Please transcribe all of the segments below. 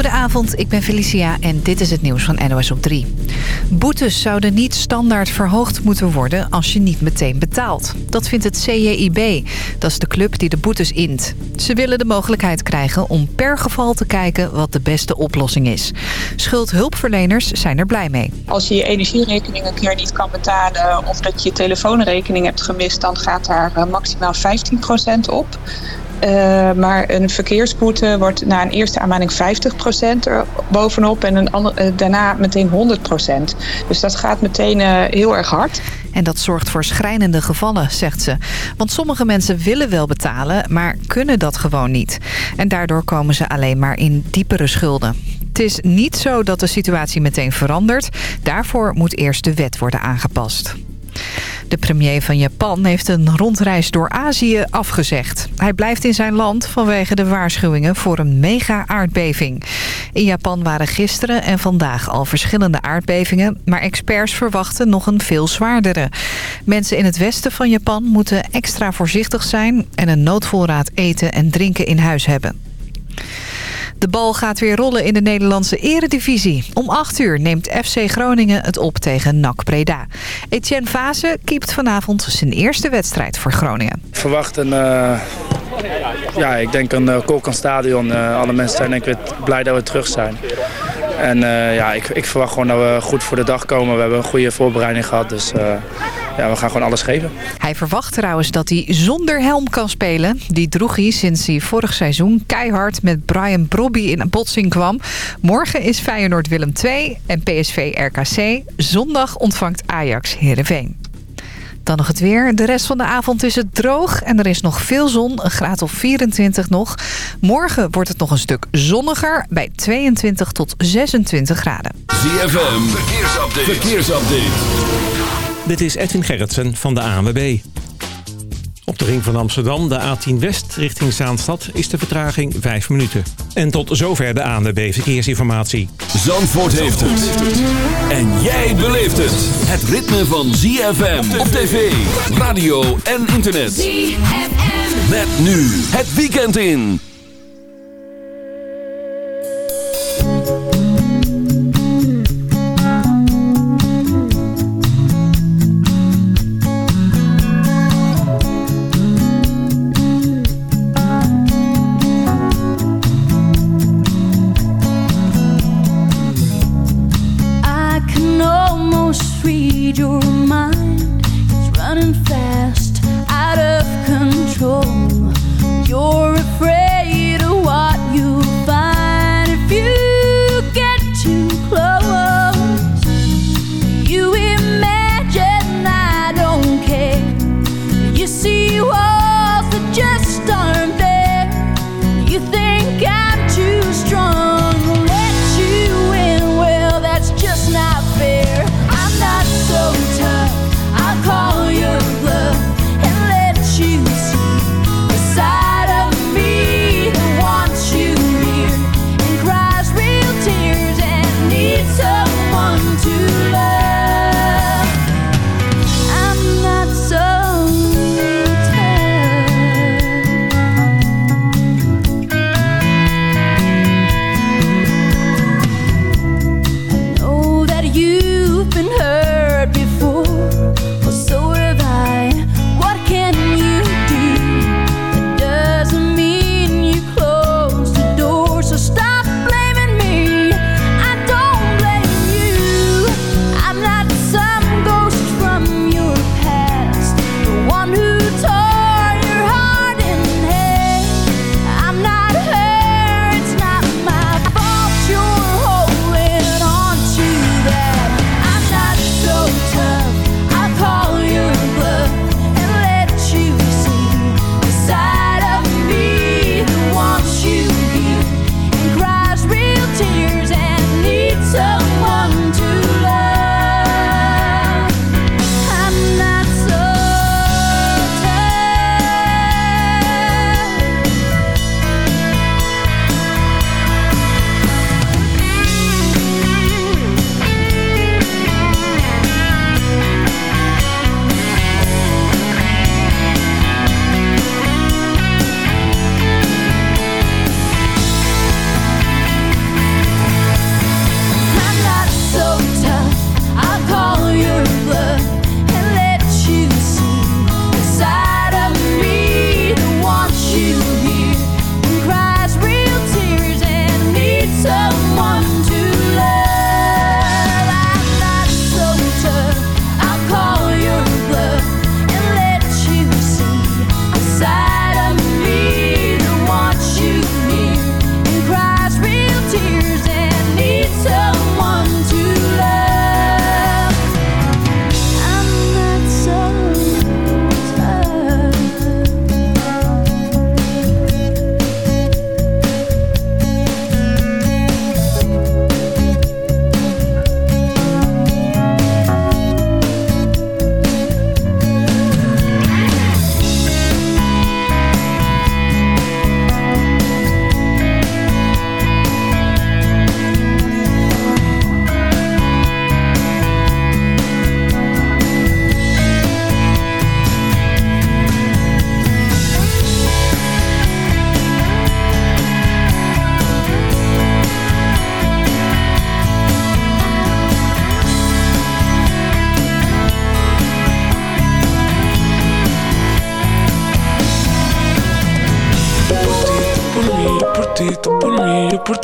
Goedenavond, ik ben Felicia en dit is het nieuws van NOS op 3. Boetes zouden niet standaard verhoogd moeten worden als je niet meteen betaalt. Dat vindt het CJIB. Dat is de club die de boetes int. Ze willen de mogelijkheid krijgen om per geval te kijken wat de beste oplossing is. Schuldhulpverleners zijn er blij mee. Als je je energierekening een keer niet kan betalen of dat je je telefoonrekening hebt gemist... dan gaat daar eh, maximaal 15% op. Uh, maar een verkeersboete wordt na een eerste aanmaning 50% er bovenop en een ander, uh, daarna meteen 100%. Dus dat gaat meteen uh, heel erg hard. En dat zorgt voor schrijnende gevallen, zegt ze. Want sommige mensen willen wel betalen, maar kunnen dat gewoon niet. En daardoor komen ze alleen maar in diepere schulden. Het is niet zo dat de situatie meteen verandert. Daarvoor moet eerst de wet worden aangepast. De premier van Japan heeft een rondreis door Azië afgezegd. Hij blijft in zijn land vanwege de waarschuwingen voor een mega-aardbeving. In Japan waren gisteren en vandaag al verschillende aardbevingen... maar experts verwachten nog een veel zwaardere. Mensen in het westen van Japan moeten extra voorzichtig zijn... en een noodvoorraad eten en drinken in huis hebben. De bal gaat weer rollen in de Nederlandse eredivisie. Om 8 uur neemt FC Groningen het op tegen NAC Breda. Etienne Vase keept vanavond zijn eerste wedstrijd voor Groningen. Ik verwacht een... Uh, ja, ik denk een uh, stadion. Uh, alle mensen zijn denk ik blij dat we terug zijn. En ja, ik, ik, verwacht gewoon dat we goed voor de dag komen. We hebben een goede voorbereiding gehad, dus ja, we gaan gewoon alles geven. Hij verwacht trouwens dat hij zonder helm kan spelen. Die droeg hij sinds hij vorig seizoen keihard met Brian Brobby in een botsing kwam. Morgen is Feyenoord Willem II en PSV RKC. Zondag ontvangt Ajax Heerenveen. Dan nog het weer. De rest van de avond is het droog en er is nog veel zon. Een graad of 24 nog. Morgen wordt het nog een stuk zonniger bij 22 tot 26 graden. ZFM, verkeersupdate. verkeersupdate. Dit is Edwin Gerritsen van de ANWB. Op de ring van Amsterdam, de A10 West richting Zaanstad, is de vertraging 5 minuten. En tot zover de ANWB Verkeersinformatie. Zandvoort heeft het. En jij beleeft het. Het ritme van ZFM op tv, radio en internet. ZFM. Met nu het weekend in.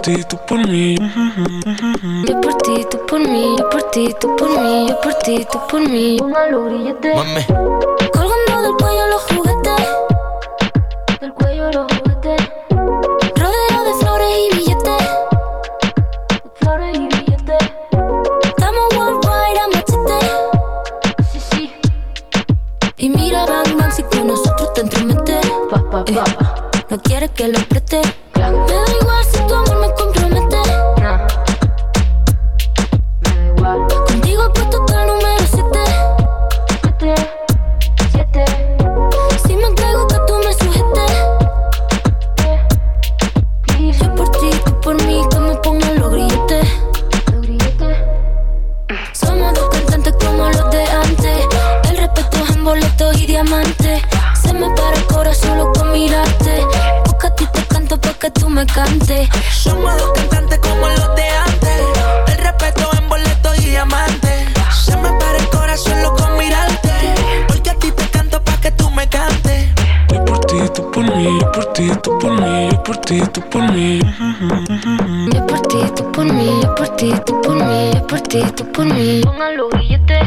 Ti, tú por mí. Yo por ti, tú por mí, yo por ti, tú por mí, yo por ti, tú por mí. Póngalo grillete. Mami. Somos dos cantantes como los de antes. El respeto en boleto y diamante. Se me para el corazón loco mirarte. Porque a ti te canto pa' que tú me cantes. Yo por ti, tú por mí, yo por ti, tú por mí, yo por ti, tú por mí. Yo por ti, tú por mí, yo por ti, tú por mí, yo por ti, tú por mí. Póngalo billete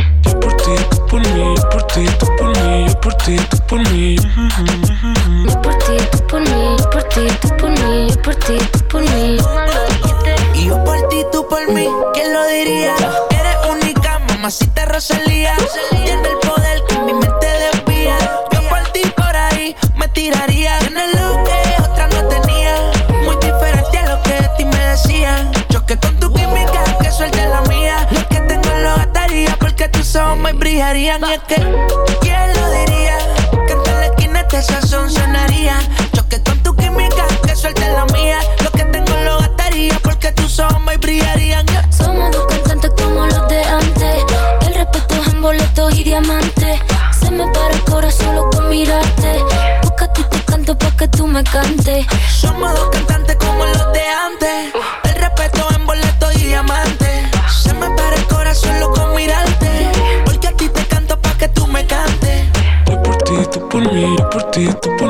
por mí, yo por ti, tú por mí, yo por ti, tú por mí. Yo por ti, tú por mí, yo por ti, tú por mí, yo por ti, tú por mí. Y yo por ti, tú por mí, ¿quién lo diría? Eres única, mamacita Rosalía. Tiene el poder que mi mente desvía. Yo por ti por ahí me tiraría. En el tus ojos brillarían y es que ¿Quién lo diría? Que en la esquina este sazón sonaría. Choque con tu química, que suelte la mía. Lo que tengo lo gastaría porque tus ojos me brillarían yeah. Somos dos cantantes como los de antes. El respeto es en boletos y diamantes. Se me para el corazón solo con mirarte. Busca tú te canto pa' que tú me cantes. Somos dos cantantes como los de antes.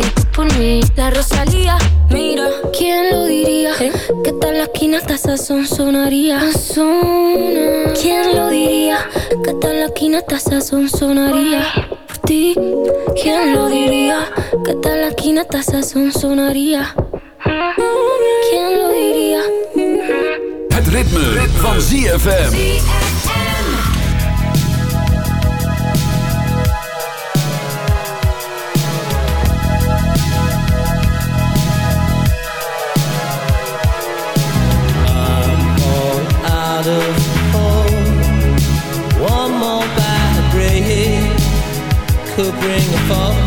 así por mí. La Rosalía, mira, ¿quién lo diría? ¿Eh? Que tal la esquina hasta esa son sonaría? ¿Quién lo diría? Que tal la esquina hasta esa son sonaría? Por ti, ¿quién lo diría? Que tal la esquina hasta esa son sonaría? ¿Quién lo diría? Het ritme, ritme. van ZFM. One more bad could bring a fall.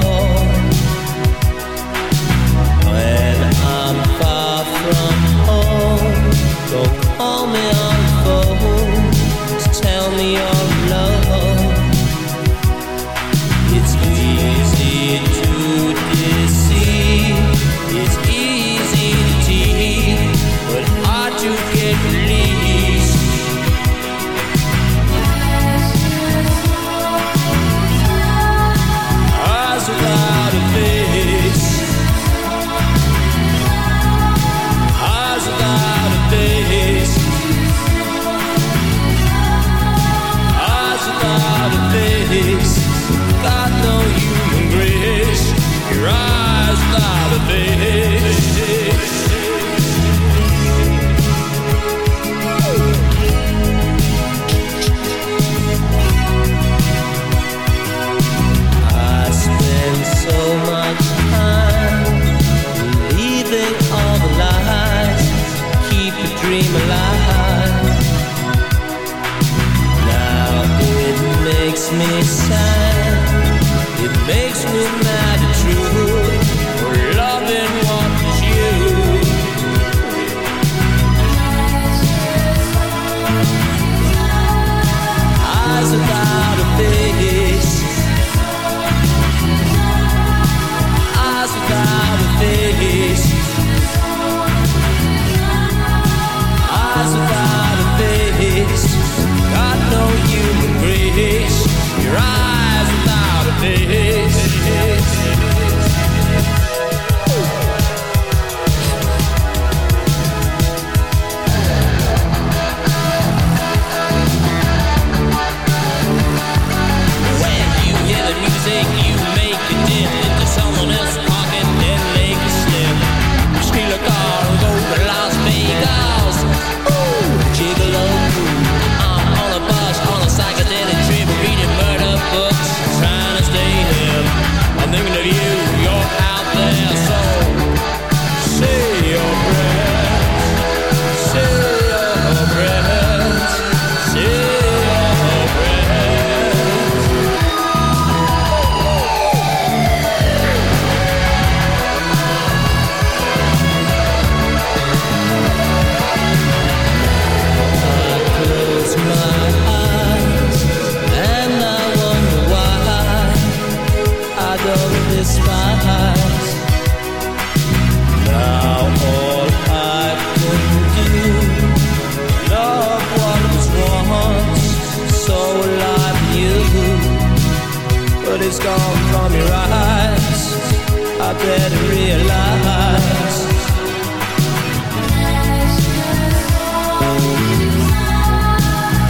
better realize.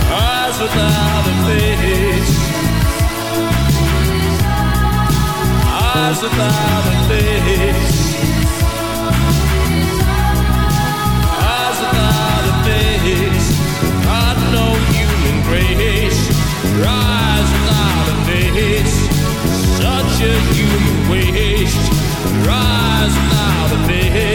Eyes without a face. Eyes without a face. waste. Rise now the face.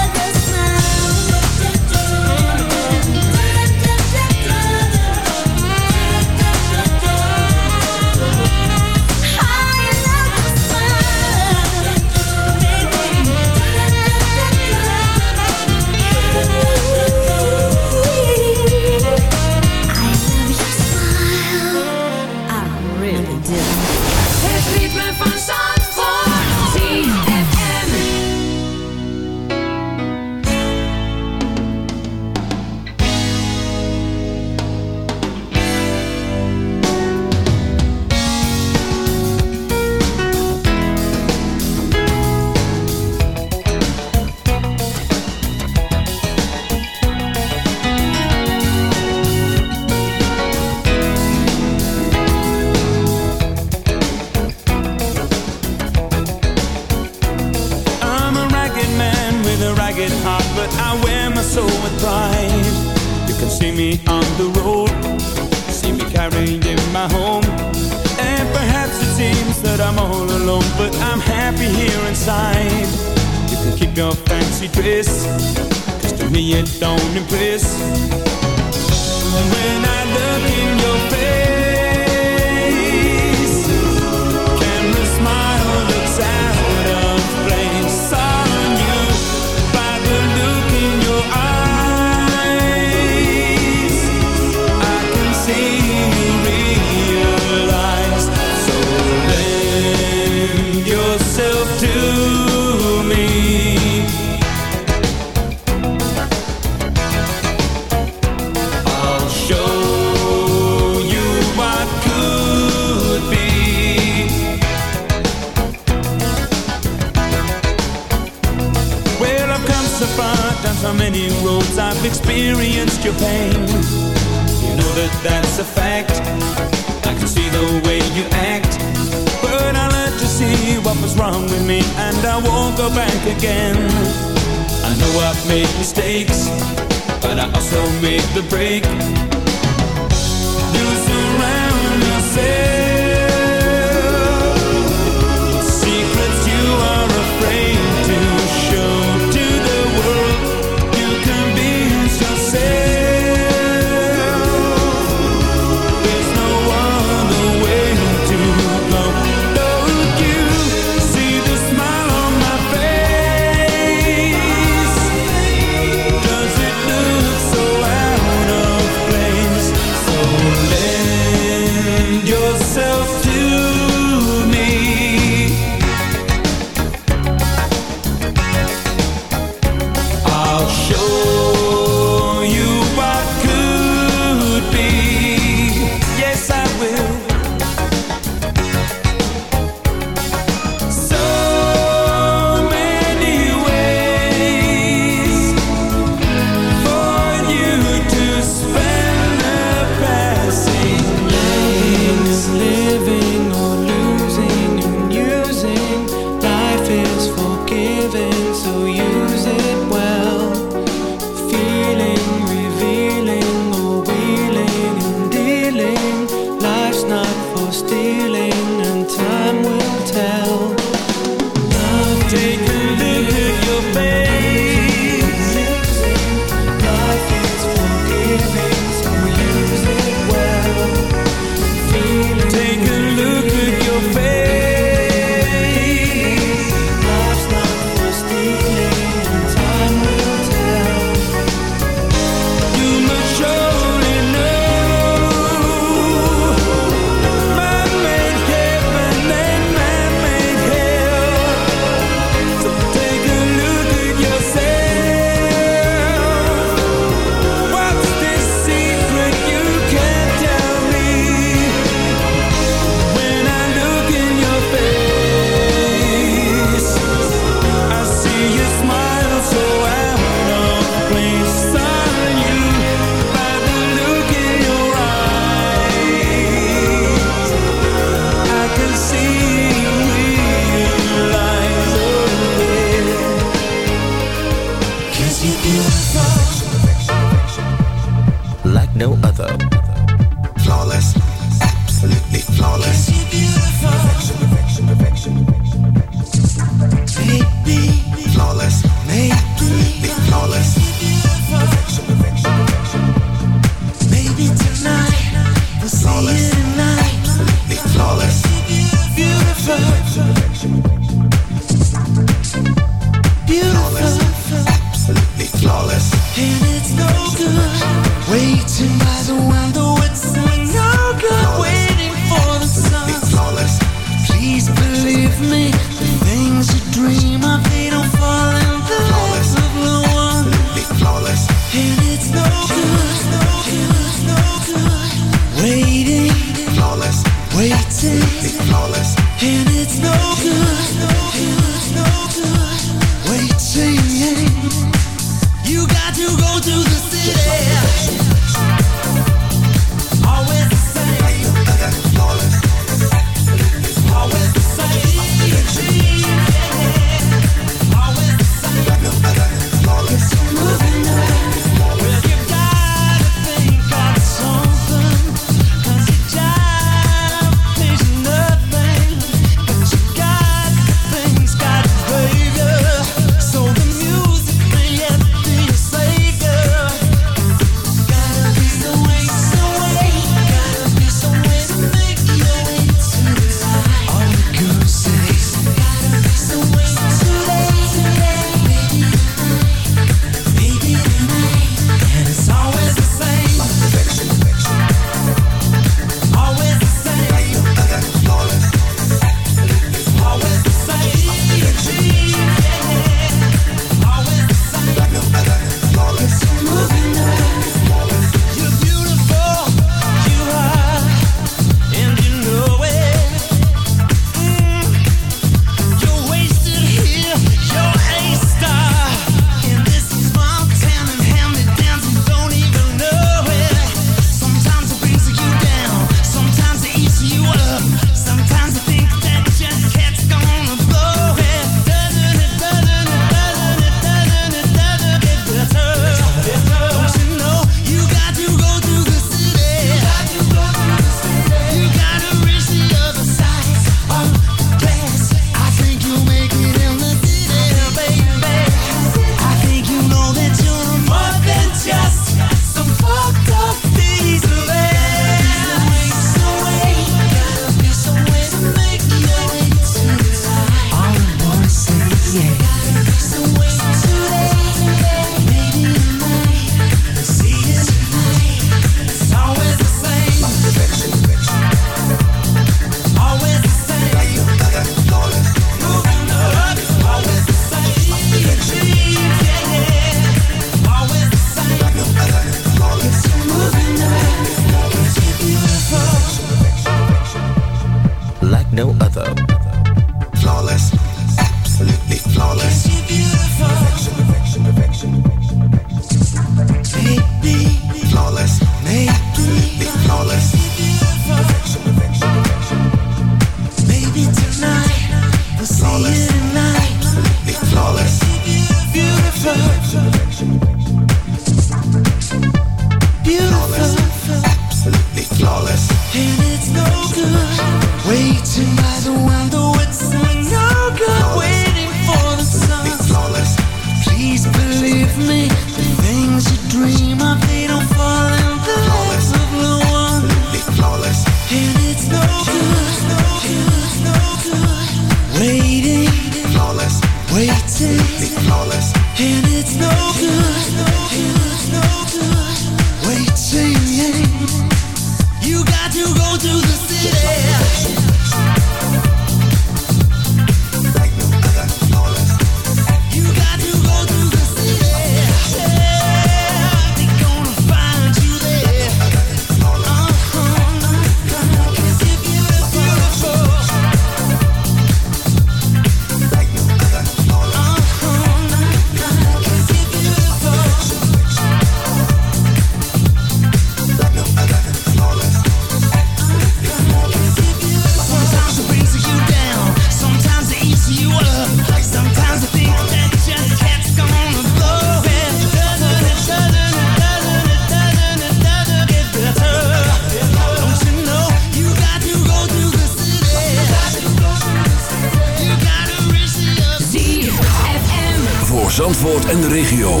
Zandvoort en de regio.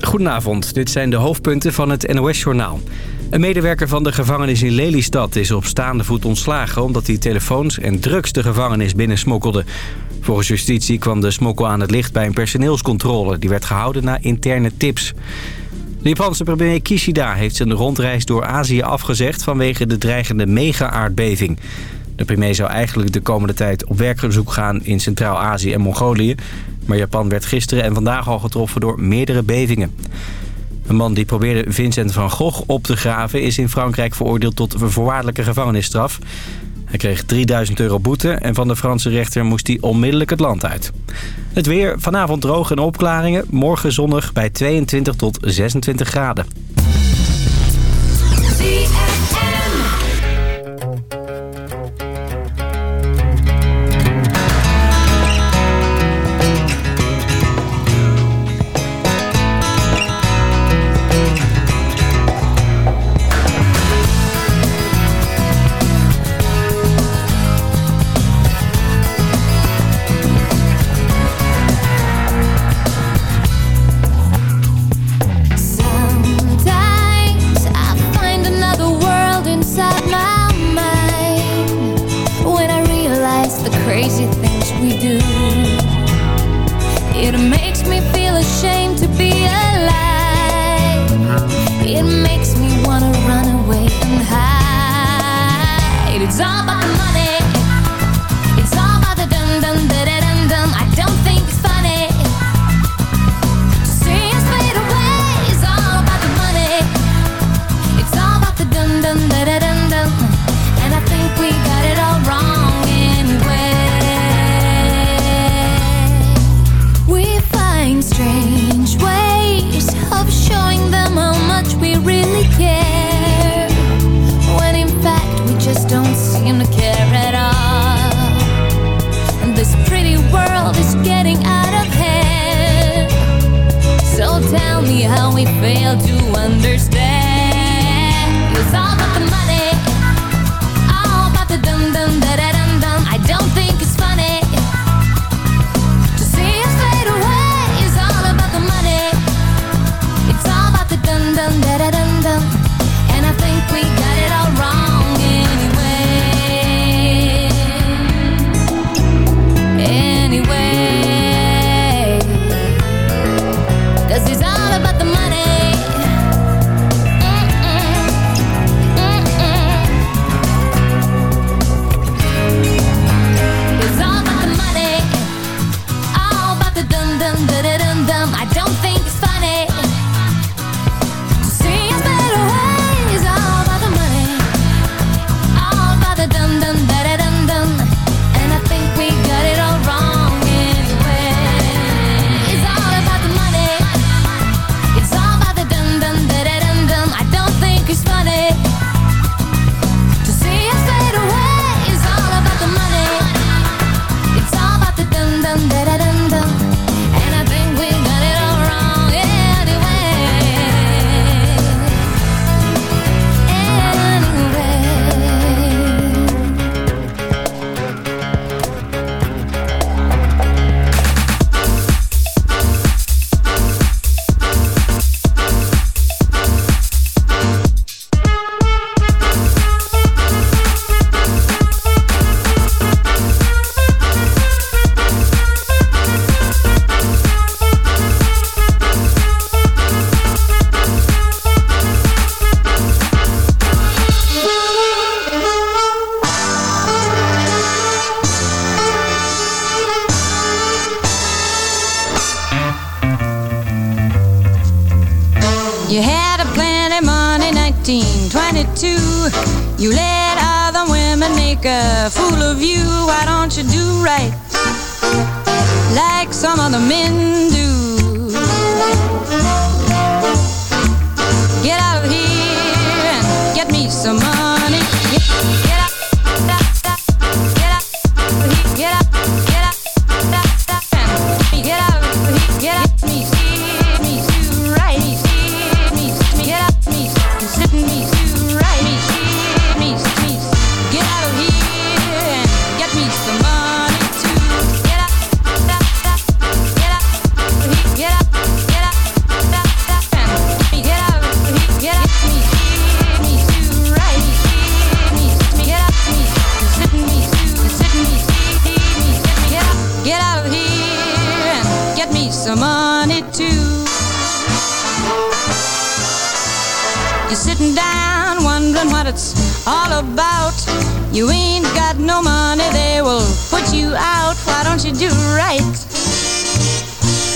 Goedenavond, dit zijn de hoofdpunten van het NOS-journaal. Een medewerker van de gevangenis in Lelystad is op staande voet ontslagen... omdat hij telefoons en drugs de gevangenis binnensmokkelde. Volgens justitie kwam de smokkel aan het licht bij een personeelscontrole. Die werd gehouden na interne tips. De Japanse premier Kishida heeft zijn rondreis door Azië afgezegd... vanwege de dreigende mega-aardbeving. De premier zou eigenlijk de komende tijd op werkbezoek gaan in Centraal-Azië en Mongolië... Maar Japan werd gisteren en vandaag al getroffen door meerdere bevingen. Een man die probeerde Vincent van Gogh op te graven... is in Frankrijk veroordeeld tot een voorwaardelijke gevangenisstraf. Hij kreeg 3000 euro boete en van de Franse rechter moest hij onmiddellijk het land uit. Het weer, vanavond droog en opklaringen, morgen zonnig bij 22 tot 26 graden.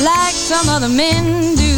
Like some other men do?